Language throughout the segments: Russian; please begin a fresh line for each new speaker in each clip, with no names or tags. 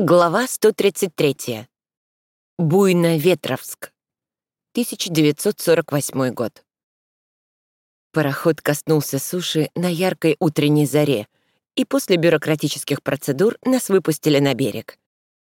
Глава 133. Буйно-Ветровск. 1948 год. Пароход коснулся суши на яркой утренней заре, и после бюрократических процедур нас выпустили на берег.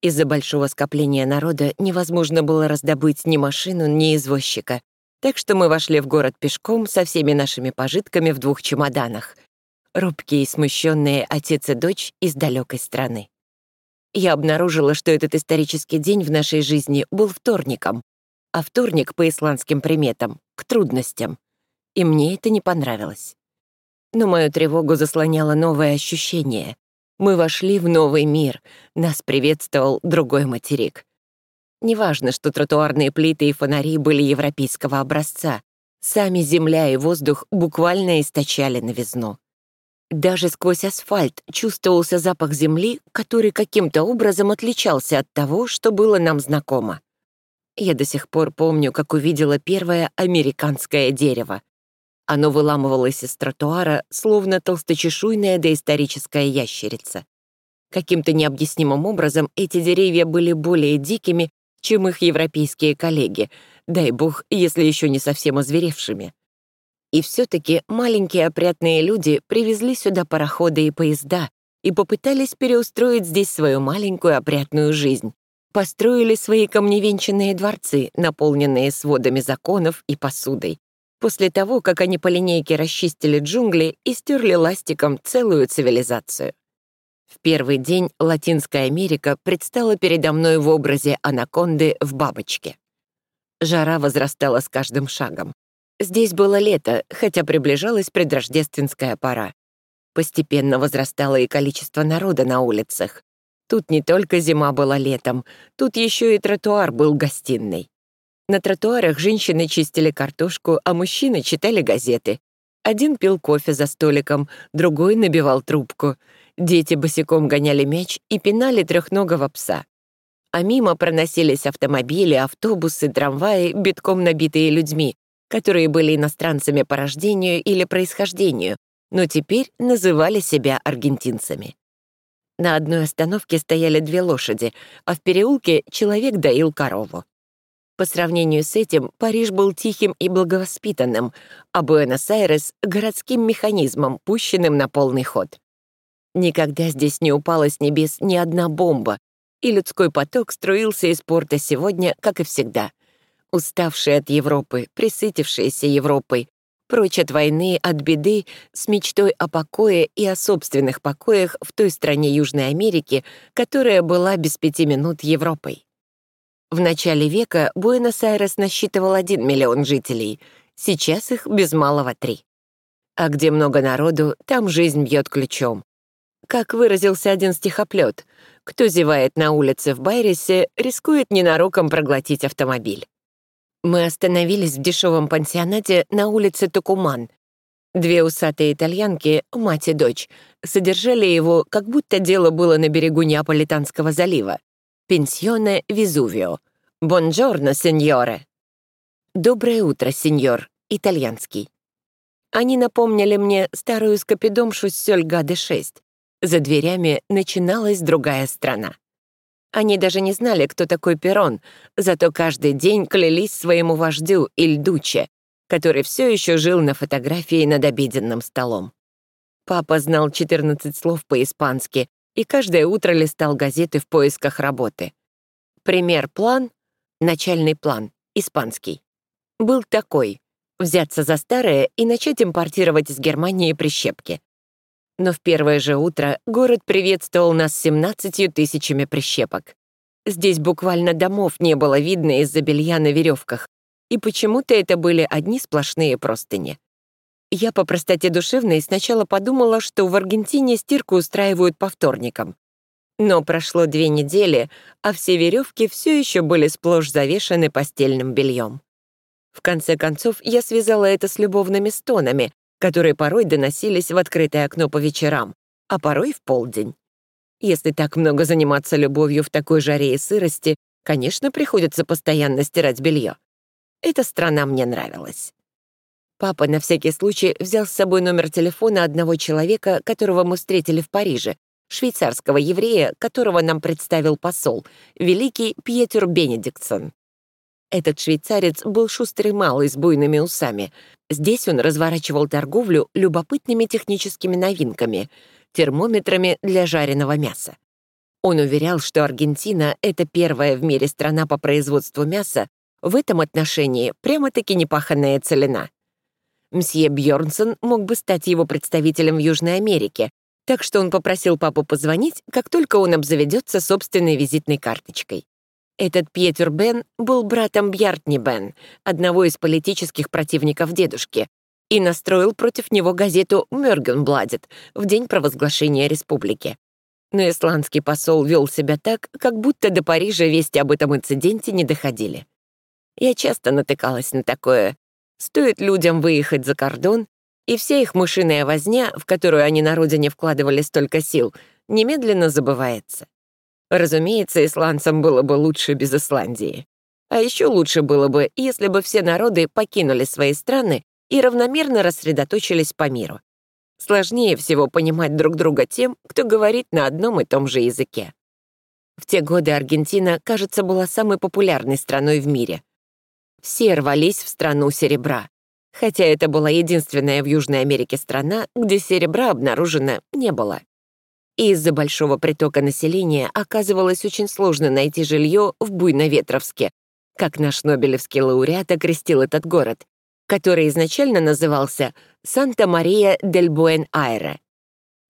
Из-за большого скопления народа невозможно было раздобыть ни машину, ни извозчика, так что мы вошли в город пешком со всеми нашими пожитками в двух чемоданах. Робкие и смущенные отец и дочь из далекой страны я обнаружила, что этот исторический день в нашей жизни был вторником, а вторник по исландским приметам — к трудностям. И мне это не понравилось. Но мою тревогу заслоняло новое ощущение. Мы вошли в новый мир, нас приветствовал другой материк. Неважно, что тротуарные плиты и фонари были европейского образца, сами земля и воздух буквально источали новизну. Даже сквозь асфальт чувствовался запах земли, который каким-то образом отличался от того, что было нам знакомо. Я до сих пор помню, как увидела первое американское дерево. Оно выламывалось из тротуара, словно толсточешуйная доисторическая ящерица. Каким-то необъяснимым образом эти деревья были более дикими, чем их европейские коллеги, дай бог, если еще не совсем озверевшими. И все-таки маленькие опрятные люди привезли сюда пароходы и поезда и попытались переустроить здесь свою маленькую опрятную жизнь. Построили свои камневенчанные дворцы, наполненные сводами законов и посудой. После того, как они по линейке расчистили джунгли и стерли ластиком целую цивилизацию. В первый день Латинская Америка предстала передо мной в образе анаконды в бабочке. Жара возрастала с каждым шагом. Здесь было лето, хотя приближалась предрождественская пора. Постепенно возрастало и количество народа на улицах. Тут не только зима была летом, тут еще и тротуар был гостиной. На тротуарах женщины чистили картошку, а мужчины читали газеты. Один пил кофе за столиком, другой набивал трубку. Дети босиком гоняли мяч и пинали трехногого пса. А мимо проносились автомобили, автобусы, трамваи, битком набитые людьми, которые были иностранцами по рождению или происхождению, но теперь называли себя аргентинцами. На одной остановке стояли две лошади, а в переулке человек доил корову. По сравнению с этим, Париж был тихим и благовоспитанным, а Буэнос-Айрес — городским механизмом, пущенным на полный ход. Никогда здесь не упала с небес ни одна бомба, и людской поток струился из порта сегодня, как и всегда уставшие от Европы, присытившиеся Европой, прочь от войны, от беды, с мечтой о покое и о собственных покоях в той стране Южной Америки, которая была без пяти минут Европой. В начале века Буэнос-Айрес насчитывал 1 миллион жителей, сейчас их без малого три. А где много народу, там жизнь бьет ключом. Как выразился один стихоплет, кто зевает на улице в Байресе, рискует ненароком проглотить автомобиль. Мы остановились в дешевом пансионате на улице Токуман. Две усатые итальянки, мать и дочь, содержали его, как будто дело было на берегу Неаполитанского залива. «Пенсионе Везувио». «Бонджорно, сеньоре». «Доброе утро, сеньор», итальянский. Они напомнили мне старую скопидомшу с Сёльгады-6. За дверями начиналась другая страна. Они даже не знали, кто такой Перрон, зато каждый день клялись своему вождю Ильдуче, который все еще жил на фотографии над обеденным столом. Папа знал 14 слов по-испански и каждое утро листал газеты в поисках работы. Пример-план, начальный план, испанский, был такой — взяться за старое и начать импортировать из Германии прищепки но в первое же утро город приветствовал нас 17 тысячами прищепок. Здесь буквально домов не было видно из-за белья на веревках, и почему-то это были одни сплошные простыни. Я по простоте душевной сначала подумала, что в Аргентине стирку устраивают по вторникам. Но прошло две недели, а все веревки все еще были сплошь завешаны постельным бельем. В конце концов, я связала это с любовными стонами, которые порой доносились в открытое окно по вечерам, а порой в полдень. Если так много заниматься любовью в такой жаре и сырости, конечно, приходится постоянно стирать белье. Эта страна мне нравилась. Папа на всякий случай взял с собой номер телефона одного человека, которого мы встретили в Париже, швейцарского еврея, которого нам представил посол, великий Пьетер Бенедиктсон. Этот швейцарец был шустрый малый с буйными усами. Здесь он разворачивал торговлю любопытными техническими новинками — термометрами для жареного мяса. Он уверял, что Аргентина — это первая в мире страна по производству мяса, в этом отношении прямо-таки непаханная целина. Мсье Бьорнсон мог бы стать его представителем в Южной Америке, так что он попросил папу позвонить, как только он обзаведется собственной визитной карточкой. Этот Пьетер Бен был братом Бьяртни Бен, одного из политических противников дедушки, и настроил против него газету «Мёргенбладет» в день провозглашения республики. Но исландский посол вел себя так, как будто до Парижа вести об этом инциденте не доходили. Я часто натыкалась на такое. Стоит людям выехать за кордон, и вся их мышиная возня, в которую они на родине вкладывали столько сил, немедленно забывается. Разумеется, исландцам было бы лучше без Исландии. А еще лучше было бы, если бы все народы покинули свои страны и равномерно рассредоточились по миру. Сложнее всего понимать друг друга тем, кто говорит на одном и том же языке. В те годы Аргентина, кажется, была самой популярной страной в мире. Все рвались в страну серебра, хотя это была единственная в Южной Америке страна, где серебра обнаружено не было и из-за большого притока населения оказывалось очень сложно найти жилье в Буйноветровске, как наш Нобелевский лауреат окрестил этот город, который изначально назывался Санта-Мария-дель-Буэн-Айре.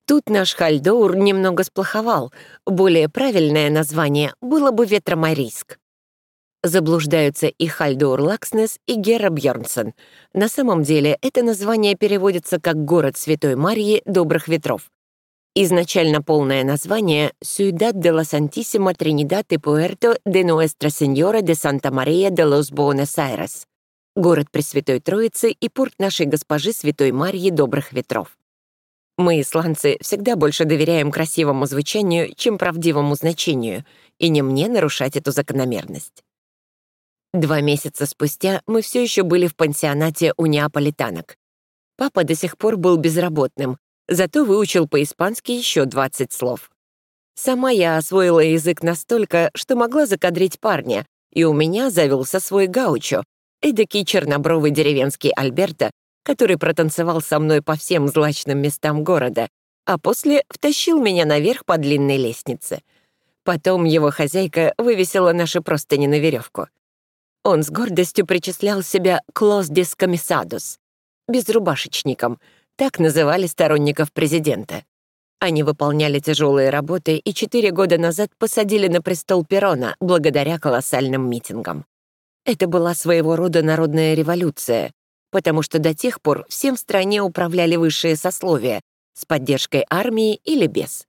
Тут наш Хальдоур немного сплоховал, более правильное название было бы Ветромарийск. Заблуждаются и Хальдоур Лакснес, и Гера Бьернсон. На самом деле это название переводится как «Город Святой Марии Добрых Ветров». Изначально полное название «Ciudad de la Santísima Trinidad y Puerto de Nuestra Señora de Santa María de los Buenos Aires» — город Пресвятой Троицы и порт нашей госпожи Святой Марьи Добрых Ветров. Мы, исландцы, всегда больше доверяем красивому звучанию, чем правдивому значению, и не мне нарушать эту закономерность. Два месяца спустя мы все еще были в пансионате у неаполитанок. Папа до сих пор был безработным, зато выучил по-испански еще 20 слов. Сама я освоила язык настолько, что могла закадрить парня, и у меня завелся свой гаучо, эдакий чернобровый деревенский Альберто, который протанцевал со мной по всем злачным местам города, а после втащил меня наверх по длинной лестнице. Потом его хозяйка вывесила наши простыни на веревку. Он с гордостью причислял себя «клос дискомиссадус» — безрубашечником — так называли сторонников президента. Они выполняли тяжелые работы и четыре года назад посадили на престол Перона благодаря колоссальным митингам. Это была своего рода народная революция, потому что до тех пор всем в стране управляли высшие сословия с поддержкой армии или без.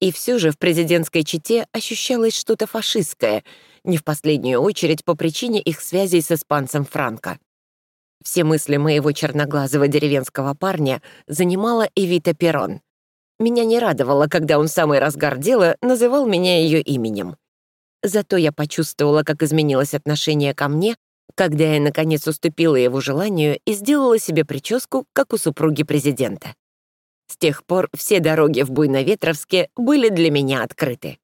И все же в президентской чете ощущалось что-то фашистское, не в последнюю очередь по причине их связей с испанцем Франко. Все мысли моего черноглазого деревенского парня занимала Эвита Перрон. Меня не радовало, когда он самый разгар дела называл меня ее именем. Зато я почувствовала, как изменилось отношение ко мне, когда я, наконец, уступила его желанию и сделала себе прическу, как у супруги президента. С тех пор все дороги в Буйноветровске были для меня открыты.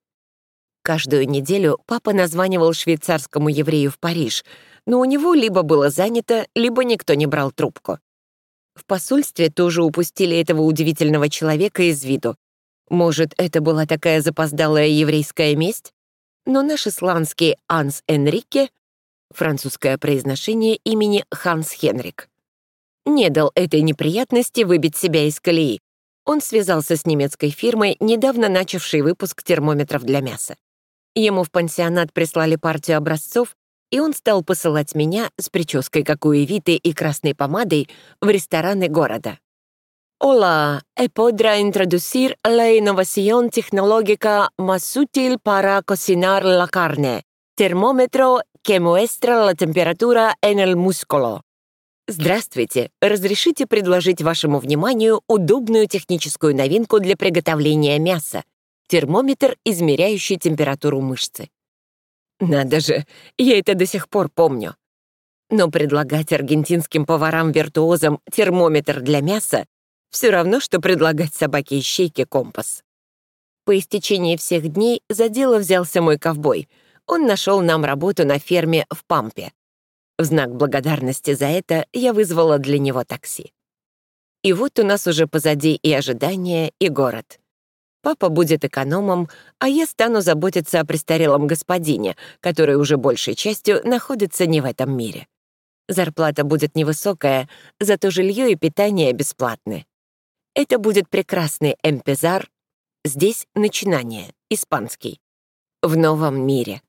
Каждую неделю папа названивал швейцарскому еврею в Париж — но у него либо было занято, либо никто не брал трубку. В посольстве тоже упустили этого удивительного человека из виду. Может, это была такая запоздалая еврейская месть? Но наш исландский Анс Энрике, французское произношение имени Ханс Хенрик, не дал этой неприятности выбить себя из колеи. Он связался с немецкой фирмой, недавно начавшей выпуск термометров для мяса. Ему в пансионат прислали партию образцов, и он стал посылать меня с прической, как у Эвиты, и красной помадой в рестораны города. Hola, e podrá introducir la innovación tecnológica más útil para cocinar la carne. Термометро que muestra la temperatura en músculo. Здравствуйте! Разрешите предложить вашему вниманию удобную техническую новинку для приготовления мяса. Термометр, измеряющий температуру мышцы. Надо же, я это до сих пор помню. Но предлагать аргентинским поварам-виртуозам термометр для мяса все равно, что предлагать собаке ищейке компас. По истечении всех дней за дело взялся мой ковбой. Он нашел нам работу на ферме в Пампе. В знак благодарности за это я вызвала для него такси. И вот у нас уже позади и ожидание, и город. Папа будет экономом, а я стану заботиться о престарелом господине, который уже большей частью находится не в этом мире. Зарплата будет невысокая, зато жилье и питание бесплатны. Это будет прекрасный эмпезар. Здесь начинание, испанский. В новом мире.